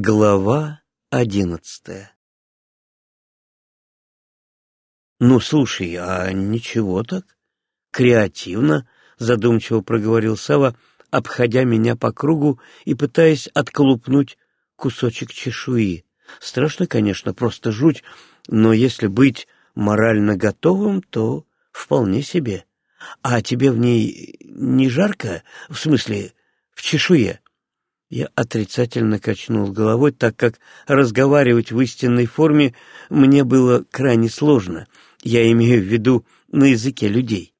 Глава одиннадцатая «Ну, слушай, а ничего так? Креативно», — задумчиво проговорил Сава, обходя меня по кругу и пытаясь отколупнуть кусочек чешуи. Страшно, конечно, просто жуть, но если быть морально готовым, то вполне себе. А тебе в ней не жарко? В смысле, в чешуе?» Я отрицательно качнул головой, так как разговаривать в истинной форме мне было крайне сложно. Я имею в виду на языке людей.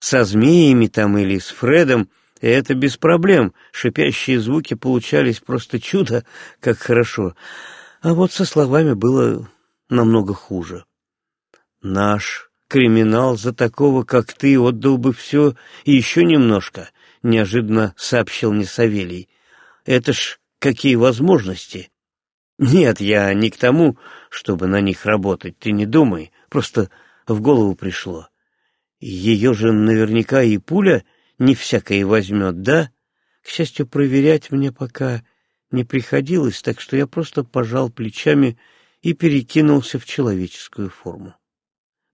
Со змеями там или с Фредом это без проблем. Шипящие звуки получались просто чудо, как хорошо. А вот со словами было намного хуже. Наш криминал за такого, как ты, отдал бы все и еще немножко, — неожиданно сообщил мне Савелий. Это ж какие возможности! Нет, я не к тому, чтобы на них работать, ты не думай, просто в голову пришло. Ее же наверняка и пуля не всякое возьмет, да? К счастью, проверять мне пока не приходилось, так что я просто пожал плечами и перекинулся в человеческую форму.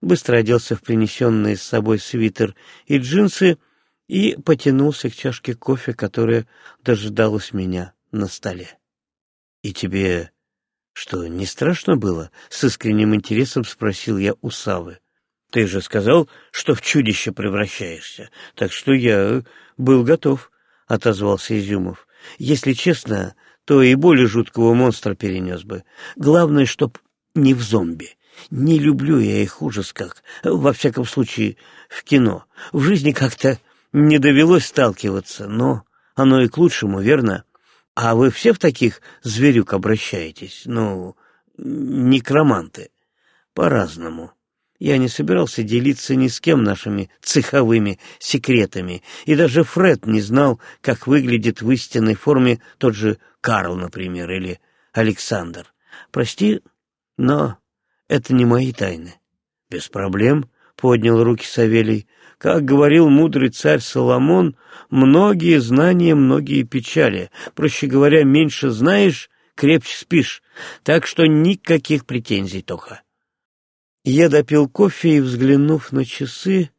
Быстро оделся в принесенные с собой свитер и джинсы и потянулся к чашке кофе, которая дожидалась меня на столе. — И тебе что, не страшно было? — с искренним интересом спросил я у Савы. — Ты же сказал, что в чудище превращаешься, так что я был готов, — отозвался Изюмов. — Если честно, то и более жуткого монстра перенес бы. Главное, чтоб не в зомби. Не люблю я их ужас как, во всяком случае, в кино. В жизни как-то не довелось сталкиваться, но оно и к лучшему, верно? А вы все в таких зверюк обращаетесь? Ну, некроманты. По-разному. Я не собирался делиться ни с кем нашими цеховыми секретами, и даже Фред не знал, как выглядит в истинной форме тот же Карл, например, или Александр. Прости, но это не мои тайны. Без проблем, — поднял руки Савелий. Как говорил мудрый царь Соломон, многие знания, многие печали. Проще говоря, меньше знаешь, крепче спишь. Так что никаких претензий, Тоха. Я допил кофе и, взглянув на часы,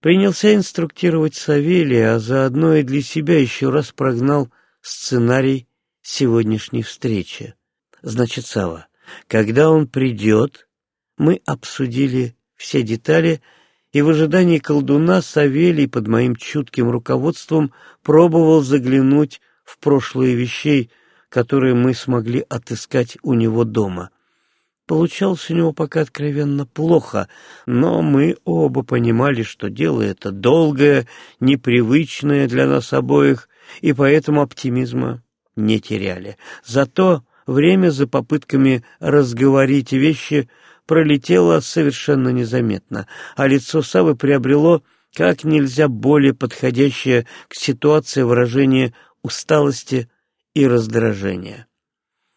принялся инструктировать Савелия, а заодно и для себя еще раз прогнал сценарий сегодняшней встречи. Значит, Сава, когда он придет, мы обсудили все детали, и в ожидании колдуна Савелий под моим чутким руководством пробовал заглянуть в прошлые вещей, которые мы смогли отыскать у него дома. Получалось у него пока откровенно плохо, но мы оба понимали, что дело это долгое, непривычное для нас обоих, и поэтому оптимизма не теряли. Зато время за попытками разговорить вещи пролетело совершенно незаметно, а лицо Савы приобрело как нельзя более подходящее к ситуации выражение усталости и раздражения.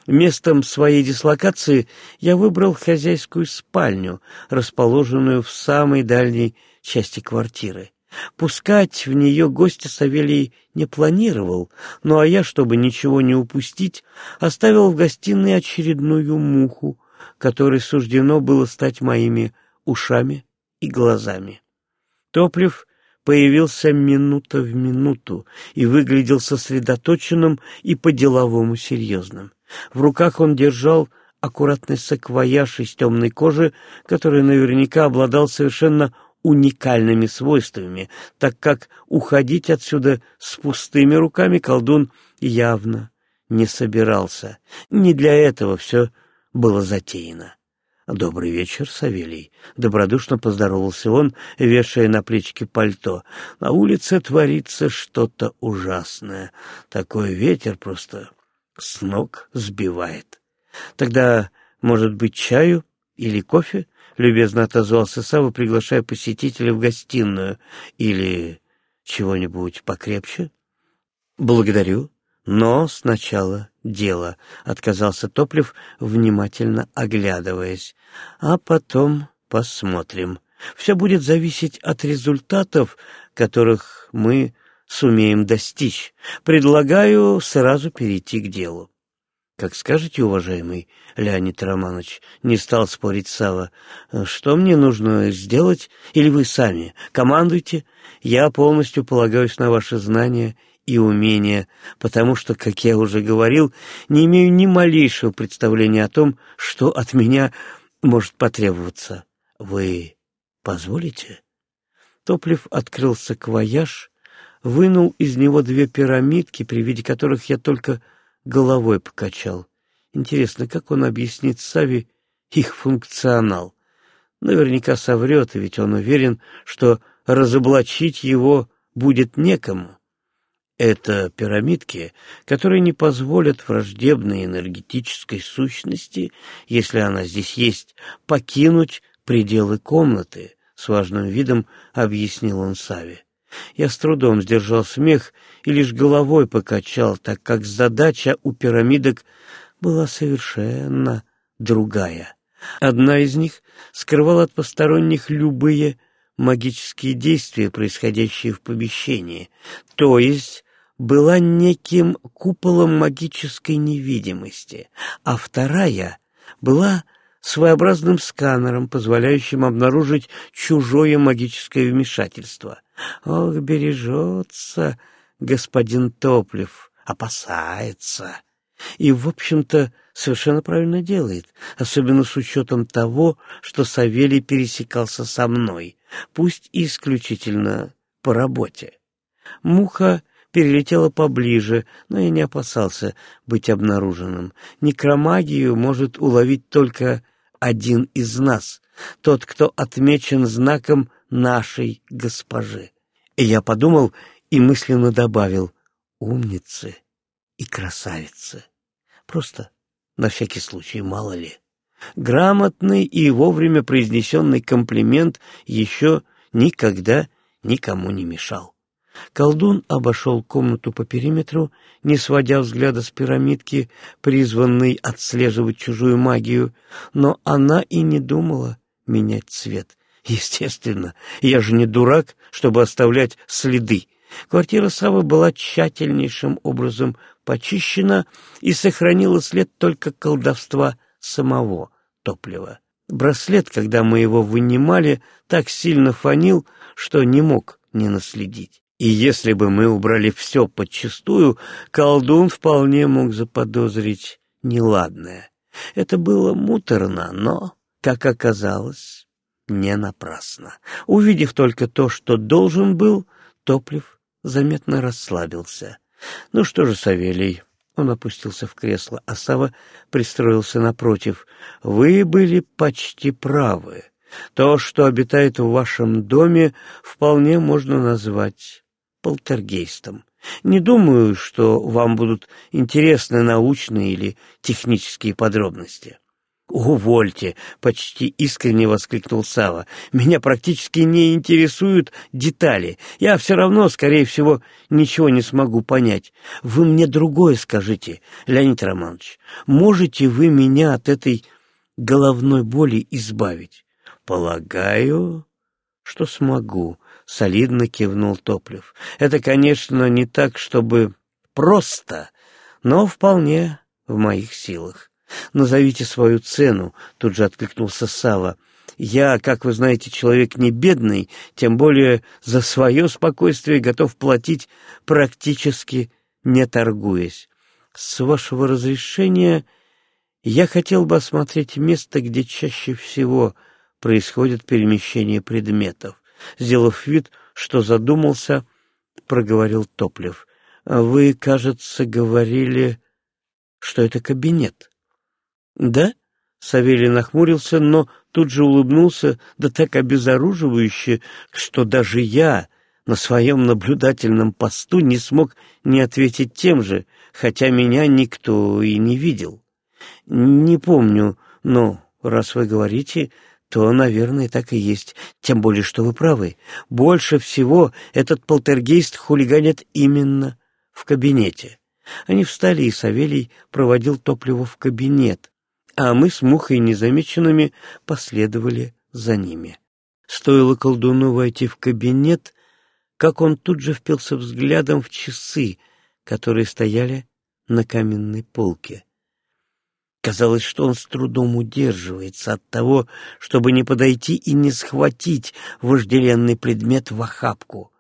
Местом своей дислокации я выбрал хозяйскую спальню, расположенную в самой дальней части квартиры. Пускать в нее гостя Савелий не планировал, ну а я, чтобы ничего не упустить, оставил в гостиной очередную муху, которой суждено было стать моими ушами и глазами. Топлив появился минута в минуту и выглядел сосредоточенным и по-деловому серьезным. В руках он держал аккуратный саквояж из темной кожи, который наверняка обладал совершенно уникальными свойствами, так как уходить отсюда с пустыми руками колдун явно не собирался. Не для этого все было затеяно. «Добрый вечер, Савелий!» — добродушно поздоровался он, вешая на плечики пальто. «На улице творится что-то ужасное. Такой ветер просто с ног сбивает. Тогда, может быть, чаю или кофе?» — любезно отозвался Сава, приглашая посетителя в гостиную. «Или чего-нибудь покрепче?» «Благодарю», но сначала дело, — отказался Топлев, внимательно оглядываясь. А потом посмотрим. Все будет зависеть от результатов, которых мы сумеем достичь. Предлагаю сразу перейти к делу. Как скажете, уважаемый Леонид Романович, не стал спорить Сава. Что мне нужно сделать, или вы сами? Командуйте. Я полностью полагаюсь на ваши знания и умения, потому что, как я уже говорил, не имею ни малейшего представления о том, что от меня может потребоваться. Вы позволите? Топлив открыл саквояж, вынул из него две пирамидки, при виде которых я только головой покачал. Интересно, как он объяснит Сави их функционал? Наверняка соврет, ведь он уверен, что разоблачить его будет некому. Это пирамидки, которые не позволят враждебной энергетической сущности, если она здесь есть, покинуть пределы комнаты, — с важным видом объяснил он Саве. Я с трудом сдержал смех и лишь головой покачал, так как задача у пирамидок была совершенно другая. Одна из них скрывала от посторонних любые магические действия, происходящие в помещении, то есть была неким куполом магической невидимости, а вторая была своеобразным сканером, позволяющим обнаружить чужое магическое вмешательство. Ох, бережется господин Топлев, опасается. И, в общем-то, совершенно правильно делает, особенно с учетом того, что Савелий пересекался со мной, пусть исключительно по работе. Муха перелетела поближе, но я не опасался быть обнаруженным. Некромагию может уловить только один из нас, тот, кто отмечен знаком нашей госпожи. И я подумал и мысленно добавил «умницы и красавицы». Просто на всякий случай, мало ли. Грамотный и вовремя произнесенный комплимент еще никогда никому не мешал. Колдун обошел комнату по периметру, не сводя взгляда с пирамидки, призванной отслеживать чужую магию, но она и не думала менять цвет. Естественно, я же не дурак, чтобы оставлять следы. Квартира Савы была тщательнейшим образом почищена и сохранила след только колдовства самого топлива. Браслет, когда мы его вынимали, так сильно фонил, что не мог не наследить. И если бы мы убрали все подчистую, колдун вполне мог заподозрить неладное. Это было муторно, но, как оказалось, не напрасно. Увидев только то, что должен был, Топлив заметно расслабился. Ну что же, Савелий, он опустился в кресло, а Сава пристроился напротив. Вы были почти правы. То, что обитает в вашем доме, вполне можно назвать полтергейстом. Не думаю, что вам будут интересны научные или технические подробности. «Увольте!» — почти искренне воскликнул Сава. «Меня практически не интересуют детали. Я все равно, скорее всего, ничего не смогу понять. Вы мне другое скажите, Леонид Романович. Можете вы меня от этой головной боли избавить?» «Полагаю, что смогу», — солидно кивнул Топлев. «Это, конечно, не так, чтобы просто, но вполне в моих силах. Назовите свою цену», — тут же откликнулся Сава. «Я, как вы знаете, человек не бедный, тем более за свое спокойствие готов платить практически не торгуясь. С вашего разрешения я хотел бы осмотреть место, где чаще всего происходит перемещение предметов. Сделав вид, что задумался, проговорил Топлев. «Вы, кажется, говорили, что это кабинет». «Да?» — Савелий нахмурился, но тут же улыбнулся, да так обезоруживающе, что даже я на своем наблюдательном посту не смог не ответить тем же, хотя меня никто и не видел. «Не помню, но раз вы говорите, то, наверное, так и есть. Тем более, что вы правы. Больше всего этот полтергейст хулиганит именно в кабинете. Они встали, и Савелий проводил топливо в кабинет, а мы с Мухой незамеченными последовали за ними. Стоило колдуну войти в кабинет, как он тут же впился взглядом в часы, которые стояли на каменной полке. Казалось, что он с трудом удерживается от того, чтобы не подойти и не схватить вожделенный предмет в охапку.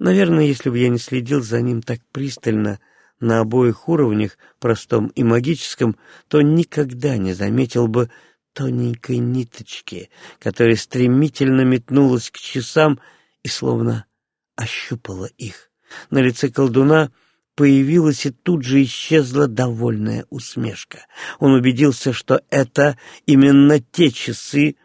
Наверное, если бы я не следил за ним так пристально на обоих уровнях, простом и магическом, то никогда не заметил бы тоненькой ниточки, которая стремительно метнулась к часам и словно ощупала их. На лице колдуна появилась и тут же исчезла довольная усмешка. Он убедился, что это именно те часы,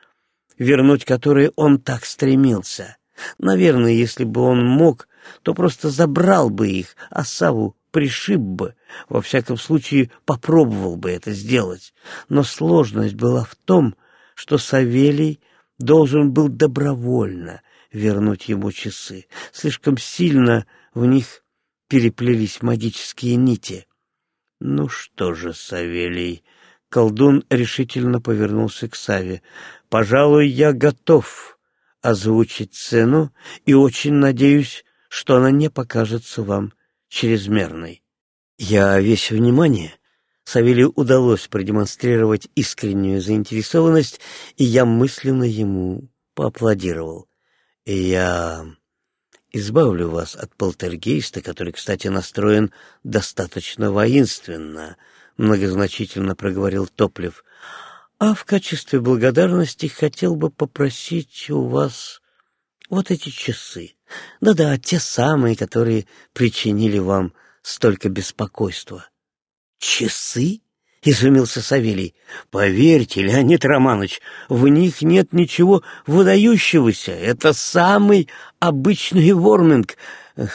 вернуть которые он так стремился. Наверное, если бы он мог, то просто забрал бы их, а Саву пришиб бы, во всяком случае попробовал бы это сделать. Но сложность была в том, что Савелий должен был добровольно вернуть ему часы. Слишком сильно в них переплелись магические нити. «Ну что же, Савелий...» Колдун решительно повернулся к Саве. «Пожалуй, я готов озвучить цену и очень надеюсь, что она не покажется вам чрезмерной. Я весь внимание. Савелию удалось продемонстрировать искреннюю заинтересованность, и я мысленно ему поаплодировал. Я избавлю вас от полтергейста, который, кстати, настроен достаточно воинственно, многозначительно проговорил Топлев. А в качестве благодарности хотел бы попросить у вас вот эти часы. Да-да, те самые, которые причинили вам столько беспокойства. Часы? — изумился Савелий. — Поверьте, Леонид Романович, в них нет ничего выдающегося. Это самый обычный ворминг,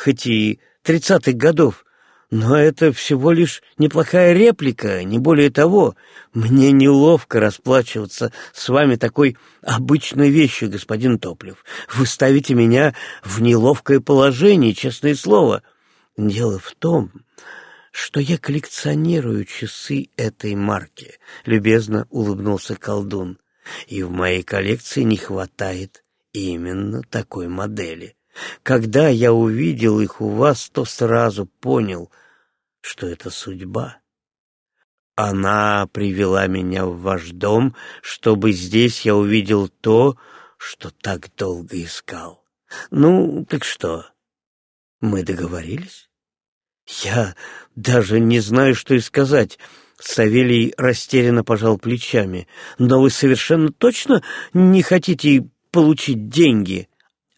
хоть и тридцатых годов. Но это всего лишь неплохая реплика, не более того. Мне неловко расплачиваться с вами такой обычной вещью, господин Топлев. Вы ставите меня в неловкое положение, честное слово. Дело в том, что я коллекционирую часы этой марки, — любезно улыбнулся колдун. И в моей коллекции не хватает именно такой модели. Когда я увидел их у вас, то сразу понял — что это судьба. Она привела меня в ваш дом, чтобы здесь я увидел то, что так долго искал. Ну, так что, мы договорились? Я даже не знаю, что и сказать. Савелий растерянно пожал плечами. Но вы совершенно точно не хотите получить деньги?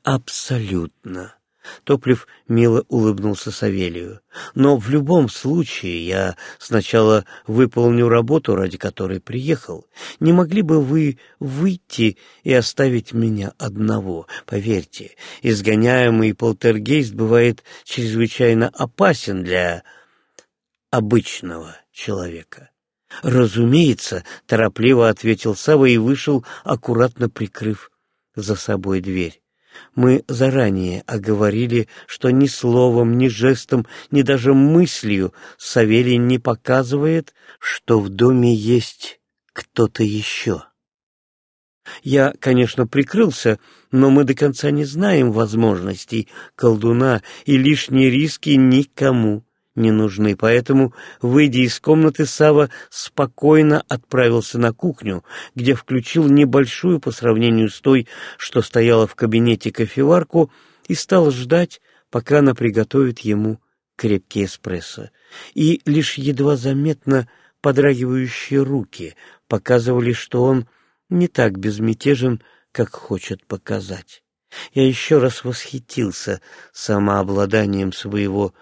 Абсолютно. Топлив мило улыбнулся Савелию. «Но в любом случае я сначала выполню работу, ради которой приехал. Не могли бы вы выйти и оставить меня одного? Поверьте, изгоняемый полтергейст бывает чрезвычайно опасен для обычного человека». «Разумеется», — торопливо ответил Сава и вышел, аккуратно прикрыв за собой дверь. Мы заранее оговорили, что ни словом, ни жестом, ни даже мыслью Савелий не показывает, что в доме есть кто-то еще. Я, конечно, прикрылся, но мы до конца не знаем возможностей колдуна, и лишние риски никому не нужны, поэтому, выйдя из комнаты, Сава спокойно отправился на кухню, где включил небольшую по сравнению с той, что стояла в кабинете кофеварку, и стал ждать, пока она приготовит ему крепкий эспрессо. И лишь едва заметно подрагивающие руки показывали, что он не так безмятежен, как хочет показать. Я еще раз восхитился самообладанием своего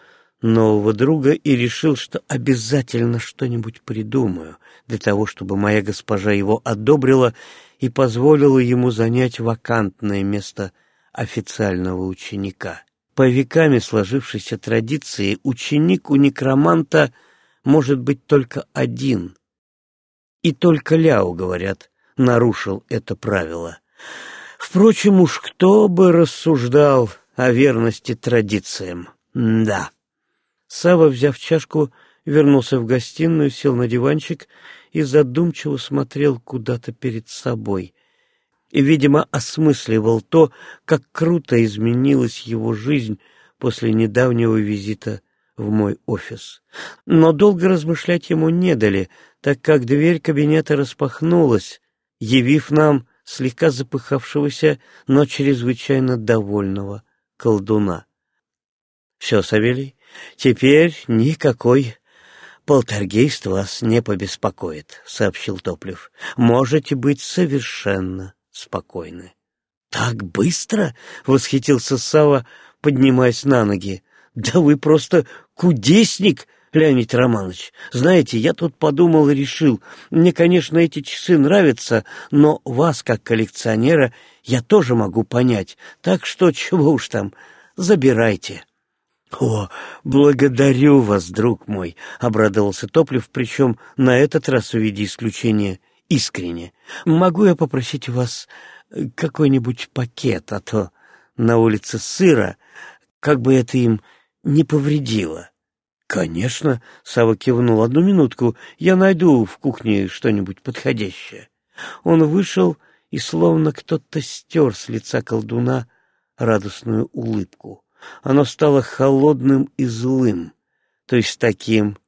нового друга и решил, что обязательно что-нибудь придумаю для того, чтобы моя госпожа его одобрила и позволила ему занять вакантное место официального ученика. По веками сложившейся традиции ученик у некроманта может быть только один. И только Ляо, говорят, нарушил это правило. Впрочем, уж кто бы рассуждал о верности традициям. да. Сава, взяв чашку, вернулся в гостиную, сел на диванчик и задумчиво смотрел куда-то перед собой. И, видимо, осмысливал то, как круто изменилась его жизнь после недавнего визита в мой офис. Но долго размышлять ему не дали, так как дверь кабинета распахнулась, явив нам слегка запыхавшегося, но чрезвычайно довольного колдуна. «Все, Савелий, теперь никакой полтергейст вас не побеспокоит», — сообщил Топлев. «Можете быть совершенно спокойны». «Так быстро?» — восхитился Сава, поднимаясь на ноги. «Да вы просто кудесник, Леонид Романович. Знаете, я тут подумал и решил, мне, конечно, эти часы нравятся, но вас, как коллекционера, я тоже могу понять, так что чего уж там, забирайте». «О, благодарю вас, друг мой!» — обрадовался Топлев, причем на этот раз, в виде исключения, искренне. «Могу я попросить у вас какой-нибудь пакет, а то на улице сыро, как бы это им не повредило. «Конечно», — Сава кивнул, — «одну минутку, я найду в кухне что-нибудь подходящее». Он вышел, и словно кто-то стер с лица колдуна радостную улыбку. Оно стало холодным и злым, то есть таким,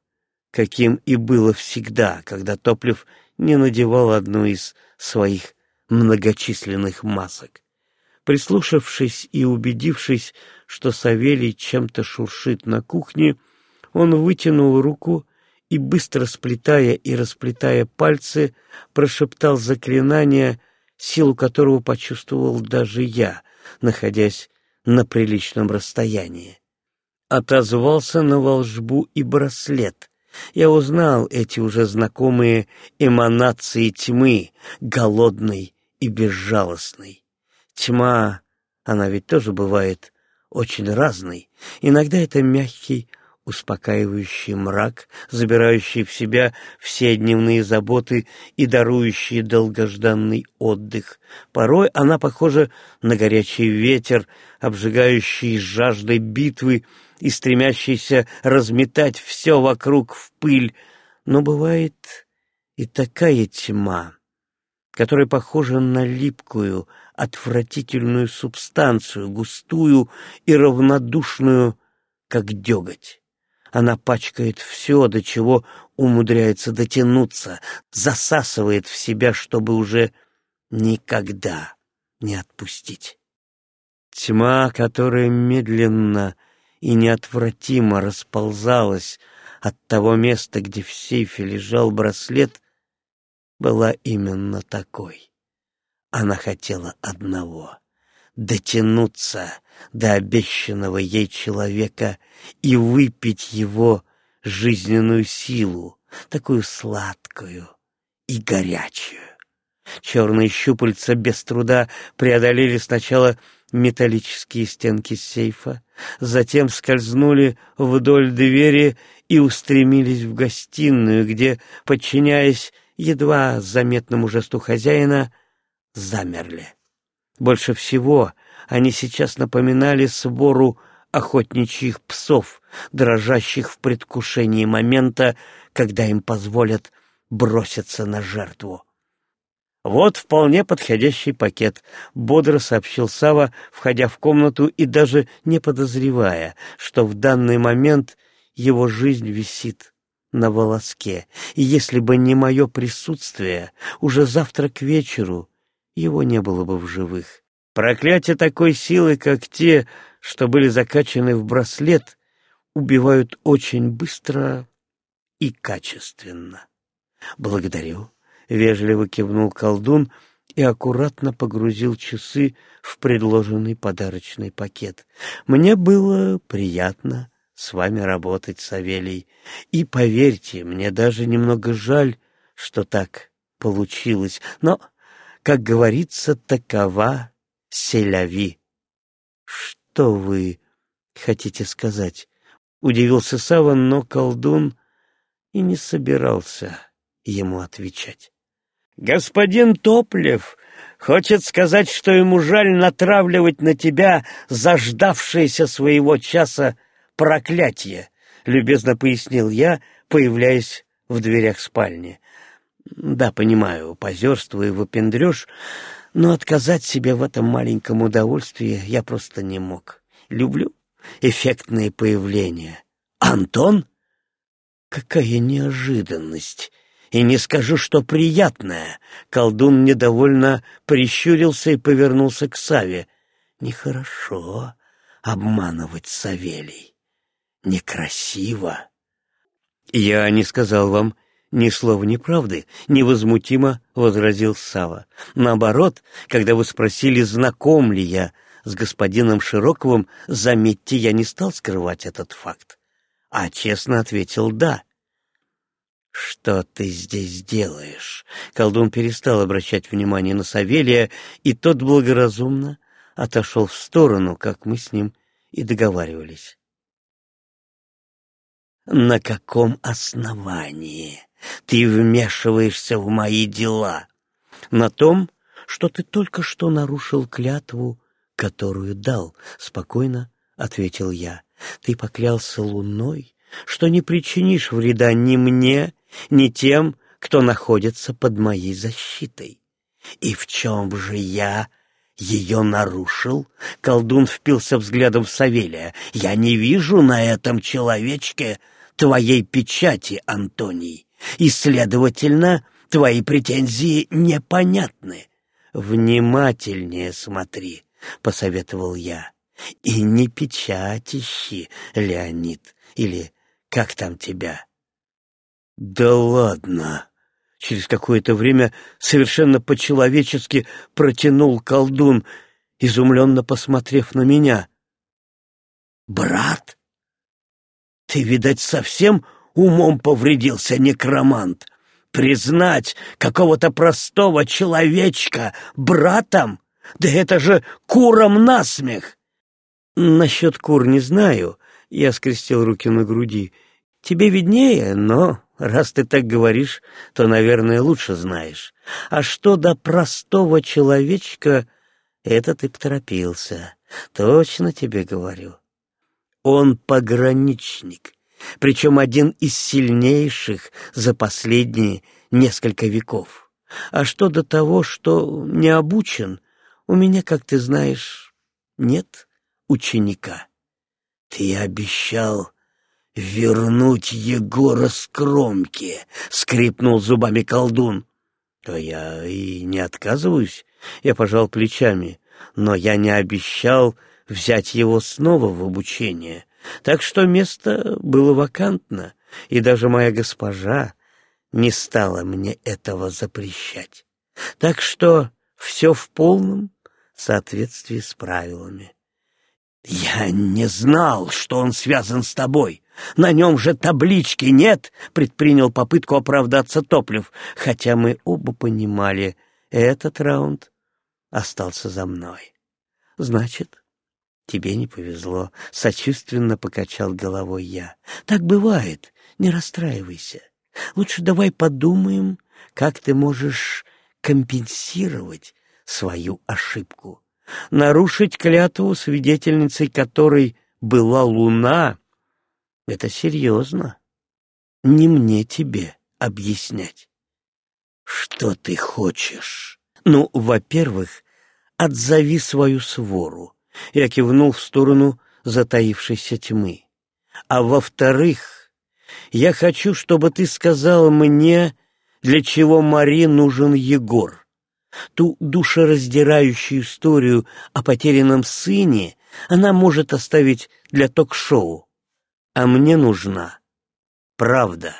каким и было всегда, когда Топлев не надевал одну из своих многочисленных масок. Прислушавшись и убедившись, что Савелий чем-то шуршит на кухне, он вытянул руку и, быстро сплетая и расплетая пальцы, прошептал заклинание, силу которого почувствовал даже я, находясь на приличном расстоянии. Отозвался на волжбу и браслет. Я узнал эти уже знакомые эманации тьмы, голодной и безжалостной. Тьма, она ведь тоже бывает очень разной. Иногда это мягкий, успокаивающий мрак, забирающий в себя все дневные заботы и дарующий долгожданный отдых. Порой она похожа на горячий ветер, обжигающий жаждой битвы и стремящийся разметать все вокруг в пыль. Но бывает и такая тьма, которая похожа на липкую, отвратительную субстанцию, густую и равнодушную, как деготь. Она пачкает все, до чего умудряется дотянуться, засасывает в себя, чтобы уже никогда не отпустить. Тьма, которая медленно и неотвратимо расползалась от того места, где в сейфе лежал браслет, была именно такой. Она хотела одного — дотянуться до обещанного ей человека и выпить его жизненную силу, такую сладкую и горячую. Черные щупальца без труда преодолели сначала металлические стенки сейфа, затем скользнули вдоль двери и устремились в гостиную, где, подчиняясь едва заметному жесту хозяина, замерли. Больше всего они сейчас напоминали свору охотничьих псов, дрожащих в предвкушении момента, когда им позволят броситься на жертву. «Вот вполне подходящий пакет», — бодро сообщил Сава, входя в комнату и даже не подозревая, что в данный момент его жизнь висит на волоске, и если бы не мое присутствие, уже завтра к вечеру его не было бы в живых. Проклятия такой силы, как те, что были закачаны в браслет, убивают очень быстро и качественно. «Благодарю», — вежливо кивнул колдун и аккуратно погрузил часы в предложенный подарочный пакет. «Мне было приятно с вами работать, Савелий, и, поверьте, мне даже немного жаль, что так получилось, но как говорится, такова селяви. Что вы хотите сказать? Удивился Сава, но колдун и не собирался ему отвечать. Господин Топлев хочет сказать, что ему жаль натравливать на тебя заждавшееся своего часа проклятие, любезно пояснил я, появляясь в дверях спальни. Да, понимаю, позерство и выпендрешь, но отказать себе в этом маленьком удовольствии я просто не мог. Люблю эффектные появления. Антон? Какая неожиданность! И не скажу, что приятная. Колдун недовольно прищурился и повернулся к Саве. Нехорошо обманывать Савелий. Некрасиво. Я не сказал вам ни слова неправды, невозмутимо возразил Сава. Наоборот, когда вы спросили, знаком ли я с господином Широковым, заметьте, я не стал скрывать этот факт, а честно ответил «да». «Что ты здесь делаешь?» Колдун перестал обращать внимание на Савелия, и тот благоразумно отошел в сторону, как мы с ним и договаривались. «На каком основании ты вмешиваешься в мои дела?» «На том, что ты только что нарушил клятву, которую дал», — спокойно ответил я. «Ты поклялся луной, что не причинишь вреда ни мне, ни тем, кто находится под моей защитой. И в чем же я ее нарушил? Колдун впился взглядом в Савелия. Я не вижу на этом человечке твоей печати, Антоний, и, следовательно, твои претензии непонятны. Внимательнее смотри, — посоветовал я. И не печать ищи, Леонид, или как там тебя? Да ладно! Через какое-то время совершенно по-человечески протянул колдун, изумленно посмотрев на меня. «Брат? Ты, видать, совсем умом повредился, некромант? Признать какого-то простого человечка братом? Да это же куром насмех!» «Насчет кур не знаю», — я скрестил руки на груди. «Тебе виднее, но Раз ты так говоришь, то, наверное, лучше знаешь. А что до простого человечка, это ты поторопился. Точно тебе говорю. Он пограничник, причем один из сильнейших за последние несколько веков. А что до того, что не обучен, у меня, как ты знаешь, нет ученика. Ты обещал «Вернуть Егора с кромки!» — скрипнул зубами колдун. «То я и не отказываюсь», — я пожал плечами, «но я не обещал взять его снова в обучение, так что место было вакантно, и даже моя госпожа не стала мне этого запрещать. Так что все в полном соответствии с правилами». «Я не знал, что он связан с тобой», на нем же таблички нет, предпринял попытку оправдаться Топлев, хотя мы оба понимали, этот раунд остался за мной. Значит, тебе не повезло, сочувственно покачал головой я. Так бывает, не расстраивайся. Лучше давай подумаем, как ты можешь компенсировать свою ошибку. Нарушить клятву, свидетельницей которой была луна, это серьезно. Не мне тебе объяснять. Что ты хочешь? Ну, во-первых, отзови свою свору. Я кивнул в сторону затаившейся тьмы. А во-вторых, я хочу, чтобы ты сказал мне, для чего Мари нужен Егор. Ту душераздирающую историю о потерянном сыне она может оставить для ток-шоу а мне нужна правда.